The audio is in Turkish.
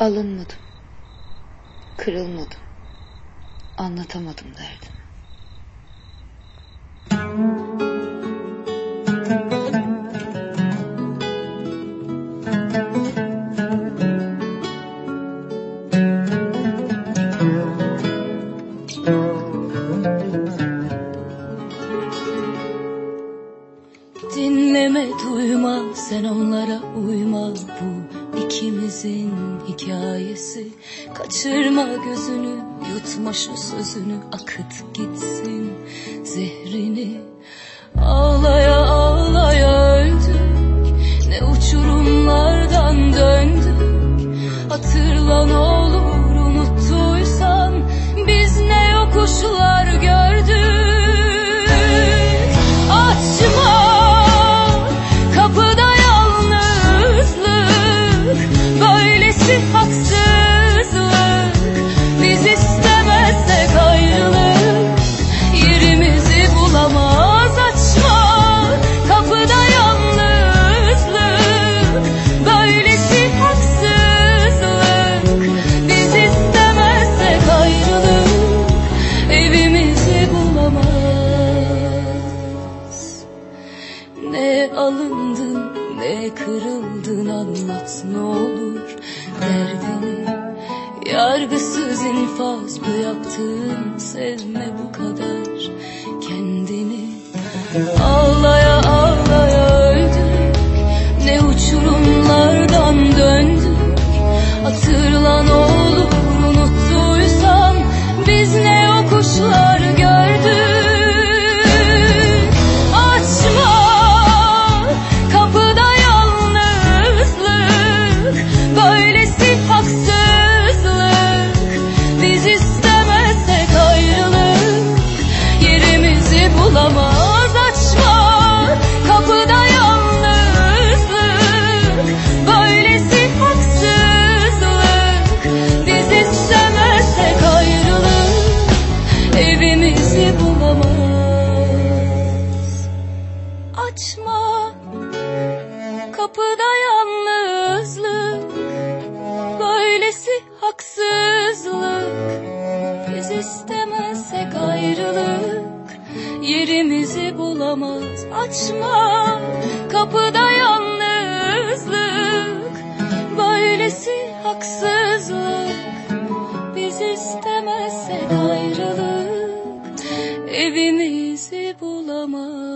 Alınmadım. Kırılmadım. Anlatamadım derdim. Dinleme duyma sen onlara uyma bu ikimizin hikayesi. Kaçırma gözünü yutma şu sözünü akıt gitsin zehrini. Ağlaya ne alındın ne kırıldın anlat ne olur. Derdini Yargısız infaz bu yaptığın sevme bu kadar. Kendini Ağlaya bulamaz açma. Kapıda yalnızlık. Böylesi haksızlık. Biz istemezsek ayrılık. Evimizi bulamaz. Açma. Kapıda yalnızlık. Böylesi haksızlık Yerimizi bulamaz. Açma kapıda yalnızlık. Böylesi haksızlık Biz istemezsek ayrılık. Evimizi bulamaz